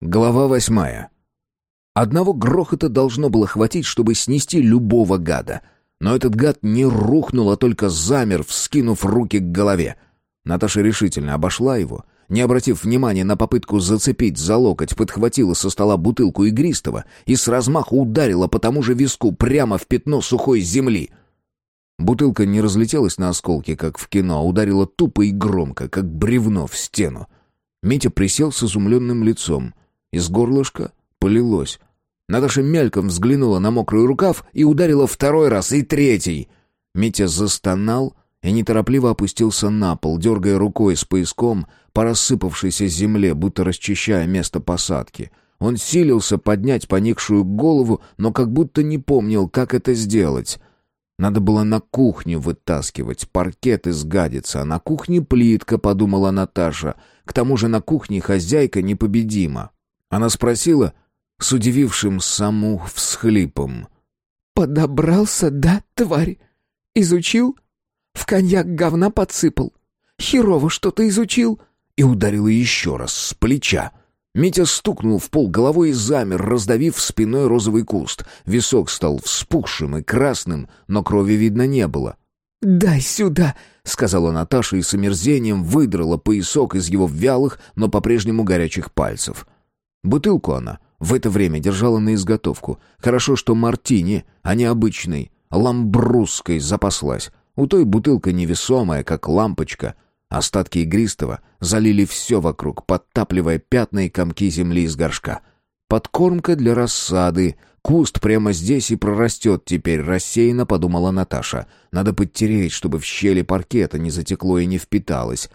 Глава восьмая. Одного грохота должно было хватить, чтобы снести любого гада. Но этот гад не рухнул, а только замер, вскинув руки к голове. Наташа решительно обошла его, не обратив внимания на попытку зацепить за локоть, подхватила со стола бутылку игристого и с размаху ударила по тому же виску прямо в пятно сухой земли. Бутылка не разлетелась на осколки, как в кино, а ударила тупо и громко, как бревно в стену. Митя присел с изумленным лицом — из горлышка полилось. Наташа мельком взглянула на мокрый рукав и ударила второй раз и третий. Митя застонал и неторопливо опустился на пол, дергая рукой с пояском по рассыпавшейся земле, будто расчищая место посадки. Он силился поднять поникшую голову, но как будто не помнил, как это сделать. Надо было на кухню вытаскивать, паркет изгадится, а на кухне плитка, подумала Наташа. К тому же на кухне хозяйка непобедима. Она спросила с удивившим саму всхлипом. «Подобрался, да, тварь? Изучил? В коньяк говна подсыпал? Херово что-то изучил?» И ударила еще раз с плеча. Митя стукнул в пол головой и замер, раздавив спиной розовый куст. Висок стал вспухшим и красным, но крови видно не было. «Дай сюда!» — сказала Наташа и с омерзением выдрала поясок из его вялых, но по-прежнему горячих пальцев. Бутылку она в это время держала на изготовку. Хорошо, что мартини, а не обычный, ламбрусской запаслась. У той бутылка невесомая, как лампочка. Остатки игристого залили все вокруг, подтапливая пятна и комки земли из горшка. Подкормка для рассады. Куст прямо здесь и прорастет теперь, рассеянно подумала Наташа. Надо подтереть, чтобы в щели паркета не затекло и не впиталось.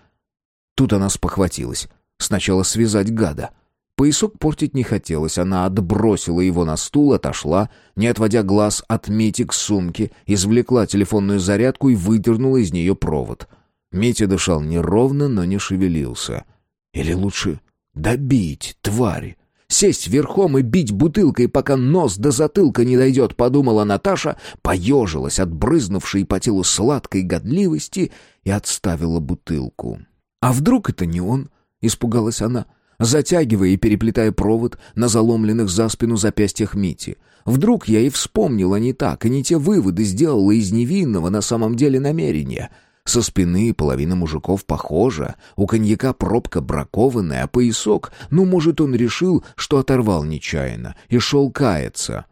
Тут она спохватилась. Сначала связать гада — Поясок портить не хотелось, она отбросила его на стул, отошла, не отводя глаз от Мити к сумке, извлекла телефонную зарядку и выдернула из нее провод. Митя дышал неровно, но не шевелился. Или лучше добить, тварь. Сесть верхом и бить бутылкой, пока нос до затылка не дойдет, подумала Наташа, поежилась от брызнувшей по телу сладкой годливости и отставила бутылку. «А вдруг это не он?» — испугалась она затягивая и переплетая провод на заломленных за спину запястьях Мити. Вдруг я и вспомнила не так, и не те выводы сделала из невинного на самом деле намерения. Со спины половина мужиков похожа, у коньяка пробка бракованная, а поясок, ну, может, он решил, что оторвал нечаянно, и шел каяться.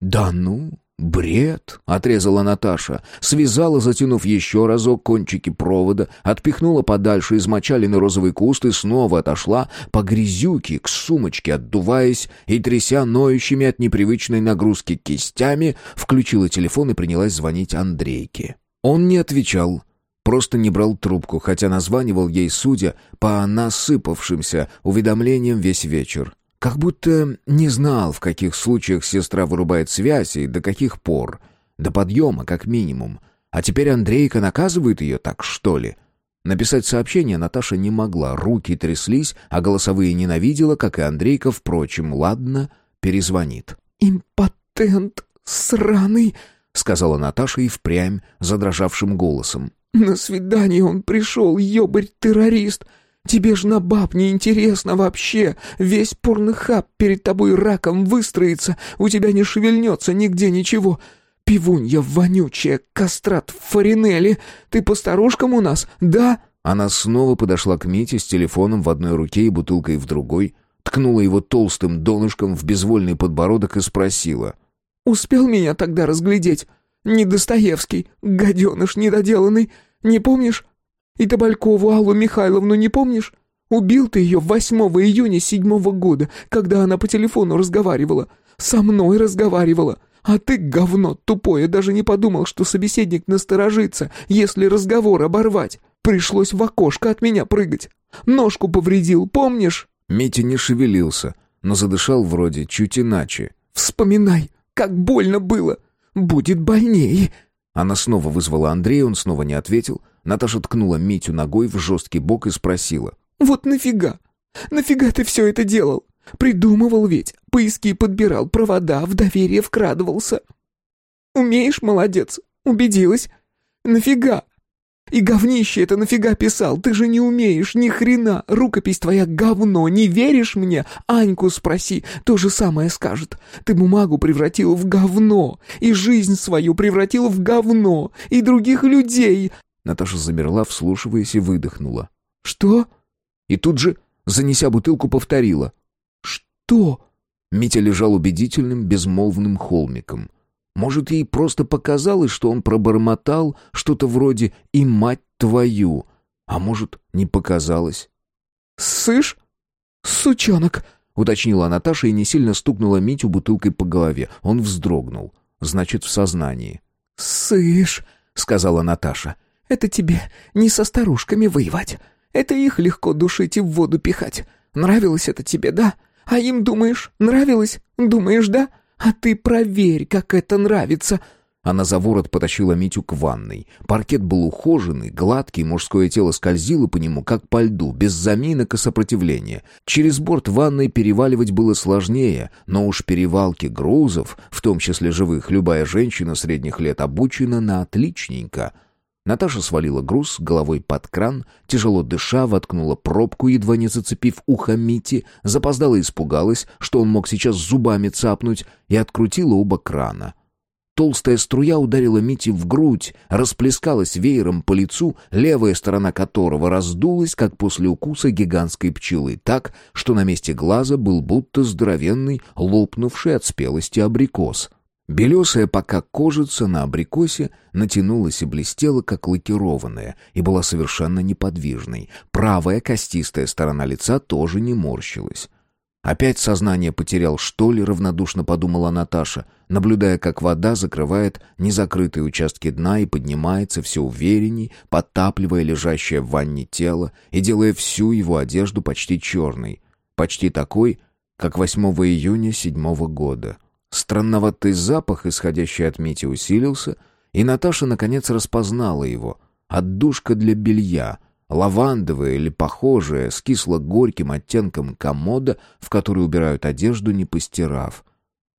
«Да ну!» «Бред!» — отрезала Наташа. Связала, затянув еще разок кончики провода, отпихнула подальше измочаленный розовый куст и снова отошла по грязюке к сумочке, отдуваясь и тряся ноющими от непривычной нагрузки кистями, включила телефон и принялась звонить Андрейке. Он не отвечал, просто не брал трубку, хотя названивал ей, судя по насыпавшимся уведомлениям весь вечер. Как будто не знал, в каких случаях сестра вырубает связь и до каких пор. До подъема, как минимум. А теперь Андрейка наказывает ее так, что ли? Написать сообщение Наташа не могла, руки тряслись, а голосовые ненавидела, как и Андрейка, впрочем, ладно, перезвонит. «Импотент сраный!» — сказала Наташа и впрямь задрожавшим голосом. «На свидание он пришел, ёбарь-террорист! Тебе ж на баб не интересно вообще. Весь порнохаб перед тобой раком выстроится, у тебя не шевельнется нигде ничего. Пивунья вонючая, кастрат в фаринеле. Ты по старушкам у нас, да?» Она снова подошла к Мите с телефоном в одной руке и бутылкой в другой, ткнула его толстым донышком в безвольный подбородок и спросила. «Успел меня тогда разглядеть? Не Достоевский, гаденыш недоделанный. Не помнишь? И Табалькову Аллу Михайловну не помнишь? Убил ты ее 8 июня седьмого года, когда она по телефону разговаривала. Со мной разговаривала. А ты, говно тупое, даже не подумал, что собеседник насторожится, если разговор оборвать. Пришлось в окошко от меня прыгать. Ножку повредил, помнишь?» Митя не шевелился, но задышал вроде чуть иначе. «Вспоминай, как больно было. Будет больнее». Она снова вызвала Андрея, он снова не ответил. Наташа ткнула Митю ногой в жесткий бок и спросила. «Вот нафига? Нафига ты все это делал? Придумывал ведь, поиски подбирал, провода, в доверие вкрадывался. Умеешь, молодец, убедилась. Нафига? И говнище это нафига писал? Ты же не умеешь, ни хрена. Рукопись твоя говно. Не веришь мне? Аньку спроси, то же самое скажет. Ты бумагу превратил в говно. И жизнь свою превратил в говно. И других людей. Наташа замерла, вслушиваясь и выдохнула. Что? И тут же, занеся бутылку, повторила. Что? Митя лежал убедительным, безмолвным холмиком. Может, ей просто показалось, что он пробормотал что-то вроде «и мать твою», а может, не показалось. «Сышь? Сучонок!» — уточнила Наташа и не сильно стукнула Митю бутылкой по голове. Он вздрогнул. Значит, в сознании. «Сышь!» — сказала Наташа. «Это тебе не со старушками воевать. Это их легко душить и в воду пихать. Нравилось это тебе, да? А им, думаешь, нравилось? Думаешь, да? «А ты проверь, как это нравится!» Она за ворот потащила Митю к ванной. Паркет был ухоженный, гладкий, мужское тело скользило по нему, как по льду, без заминок и сопротивления. Через борт ванной переваливать было сложнее, но уж перевалки грузов, в том числе живых, любая женщина средних лет обучена на отличненько — Наташа свалила груз головой под кран, тяжело дыша, воткнула пробку, едва не зацепив ухо Мити, запоздала и испугалась, что он мог сейчас зубами цапнуть, и открутила оба крана. Толстая струя ударила Мити в грудь, расплескалась веером по лицу, левая сторона которого раздулась, как после укуса гигантской пчелы, так, что на месте глаза был будто здоровенный, лопнувший от спелости абрикос — Белесая пока кожица на абрикосе натянулась и блестела, как лакированная, и была совершенно неподвижной. Правая костистая сторона лица тоже не морщилась. «Опять сознание потерял, что ли?» — равнодушно подумала Наташа, наблюдая, как вода закрывает незакрытые участки дна и поднимается все уверенней, подтапливая лежащее в ванне тело и делая всю его одежду почти черной. Почти такой, как 8 июня седьмого года — Странноватый запах, исходящий от Мити, усилился, и Наташа наконец распознала его. Отдушка для белья, лавандовая или похожая, с кисло-горьким оттенком комода, в который убирают одежду, не постирав.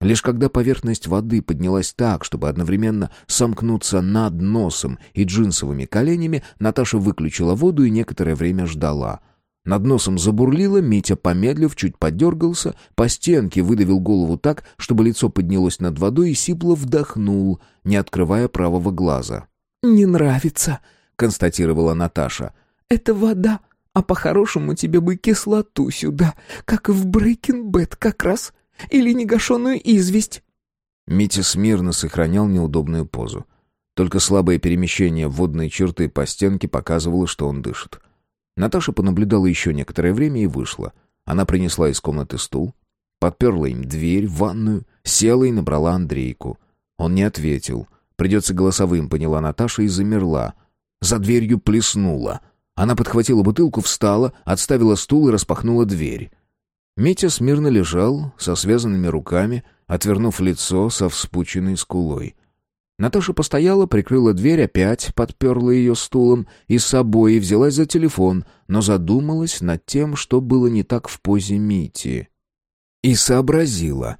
Лишь когда поверхность воды поднялась так, чтобы одновременно сомкнуться над носом и джинсовыми коленями, Наташа выключила воду и некоторое время ждала — над носом забурлило, Митя, помедлив, чуть подергался, по стенке выдавил голову так, чтобы лицо поднялось над водой и сипло вдохнул, не открывая правого глаза. «Не нравится», — констатировала Наташа. «Это вода, а по-хорошему тебе бы кислоту сюда, как в Breaking Bad как раз, или негашенную известь». Митя смирно сохранял неудобную позу. Только слабое перемещение водной черты по стенке показывало, что он дышит. Наташа понаблюдала еще некоторое время и вышла. Она принесла из комнаты стул, подперла им дверь ванную, села и набрала Андрейку. Он не ответил. Придется голосовым, поняла Наташа и замерла. За дверью плеснула. Она подхватила бутылку, встала, отставила стул и распахнула дверь. Митя смирно лежал, со связанными руками, отвернув лицо со вспученной скулой. Наташа постояла, прикрыла дверь, опять подперла ее стулом и с собой и взялась за телефон, но задумалась над тем, что было не так в позе Мити. И сообразила.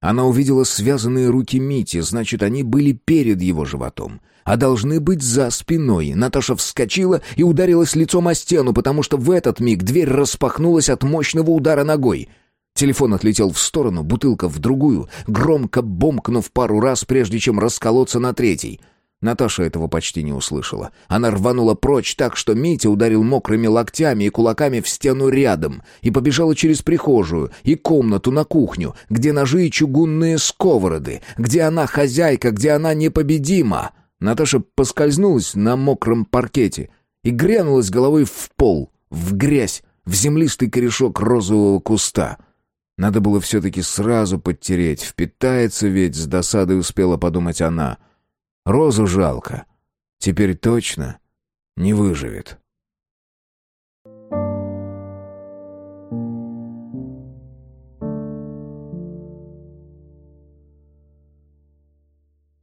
Она увидела связанные руки Мити, значит, они были перед его животом, а должны быть за спиной. Наташа вскочила и ударилась лицом о стену, потому что в этот миг дверь распахнулась от мощного удара ногой — Телефон отлетел в сторону, бутылка в другую, громко бомкнув пару раз, прежде чем расколоться на третий. Наташа этого почти не услышала. Она рванула прочь так, что Митя ударил мокрыми локтями и кулаками в стену рядом и побежала через прихожую и комнату на кухню, где ножи и чугунные сковороды, где она хозяйка, где она непобедима. Наташа поскользнулась на мокром паркете и грянулась головой в пол, в грязь, в землистый корешок розового куста — надо было все-таки сразу подтереть, впитается ведь, с досадой успела подумать она. Розу жалко. Теперь точно не выживет.